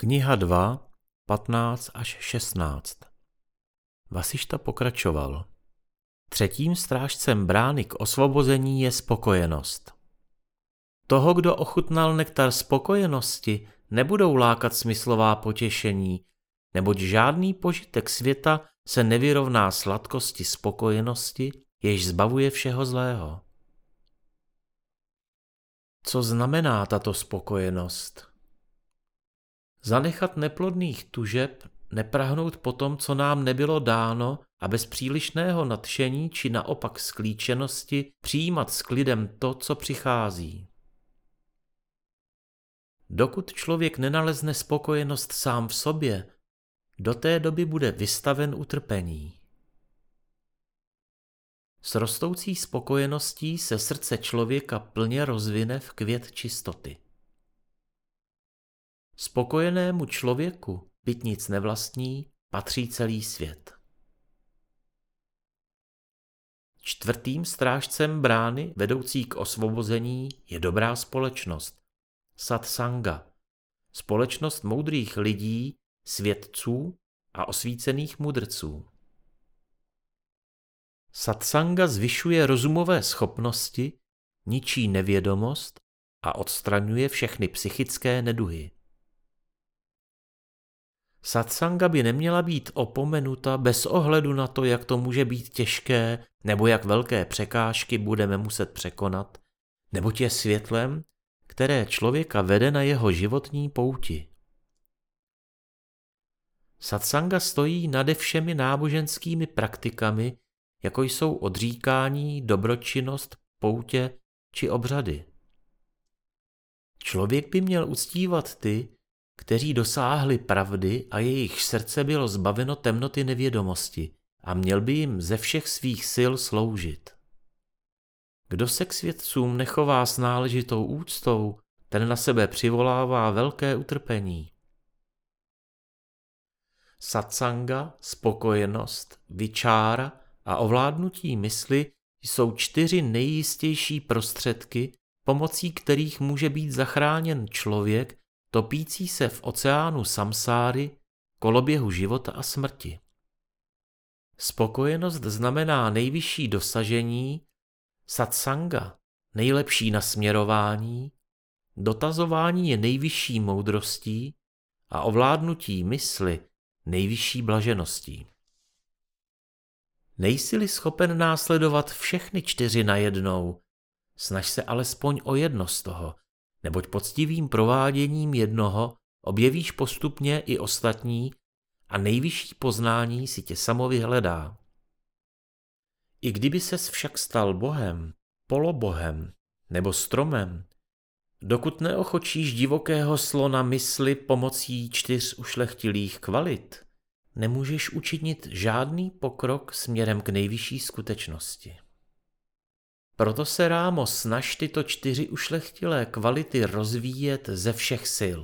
Kniha 2, 15 až 16 Vasišta pokračoval. Třetím strážcem brány k osvobození je spokojenost. Toho, kdo ochutnal nektar spokojenosti, nebudou lákat smyslová potěšení, neboť žádný požitek světa se nevyrovná sladkosti spokojenosti, jež zbavuje všeho zlého. Co znamená tato spokojenost? Zanechat neplodných tužeb, neprahnout po tom, co nám nebylo dáno a bez přílišného nadšení či naopak sklíčenosti přijímat s klidem to, co přichází. Dokud člověk nenalezne spokojenost sám v sobě, do té doby bude vystaven utrpení. S rostoucí spokojeností se srdce člověka plně rozvine v květ čistoty. Spokojenému člověku, byť nic nevlastní, patří celý svět. Čtvrtým strážcem brány vedoucí k osvobození je dobrá společnost, satsanga, společnost moudrých lidí, svědců a osvícených mudrců. Satsanga zvyšuje rozumové schopnosti, ničí nevědomost a odstraňuje všechny psychické neduhy. Satsanga by neměla být opomenuta bez ohledu na to, jak to může být těžké nebo jak velké překážky budeme muset překonat, neboť je světlem, které člověka vede na jeho životní pouti. Satsanga stojí nade všemi náboženskými praktikami, jako jsou odříkání, dobročinnost, poutě či obřady. Člověk by měl uctívat ty, kteří dosáhli pravdy a jejich srdce bylo zbaveno temnoty nevědomosti a měl by jim ze všech svých sil sloužit. Kdo se k svědcům nechová s náležitou úctou, ten na sebe přivolává velké utrpení. Satsanga, spokojenost, vyčára a ovládnutí mysli jsou čtyři nejistější prostředky, pomocí kterých může být zachráněn člověk topící se v oceánu samsáry, koloběhu života a smrti. Spokojenost znamená nejvyšší dosažení, satsanga nejlepší nasměrování, dotazování je nejvyšší moudrostí a ovládnutí mysli nejvyšší blažeností. Nejsi-li schopen následovat všechny čtyři najednou, snaž se alespoň o jedno z toho – neboť poctivým prováděním jednoho objevíš postupně i ostatní a nejvyšší poznání si tě samo vyhledá. I kdyby ses však stal bohem, polobohem nebo stromem, dokud neochočíš divokého slona mysli pomocí čtyř ušlechtilých kvalit, nemůžeš učinit žádný pokrok směrem k nejvyšší skutečnosti. Proto se Rámo snaž tyto čtyři ušlechtilé kvality rozvíjet ze všech sil.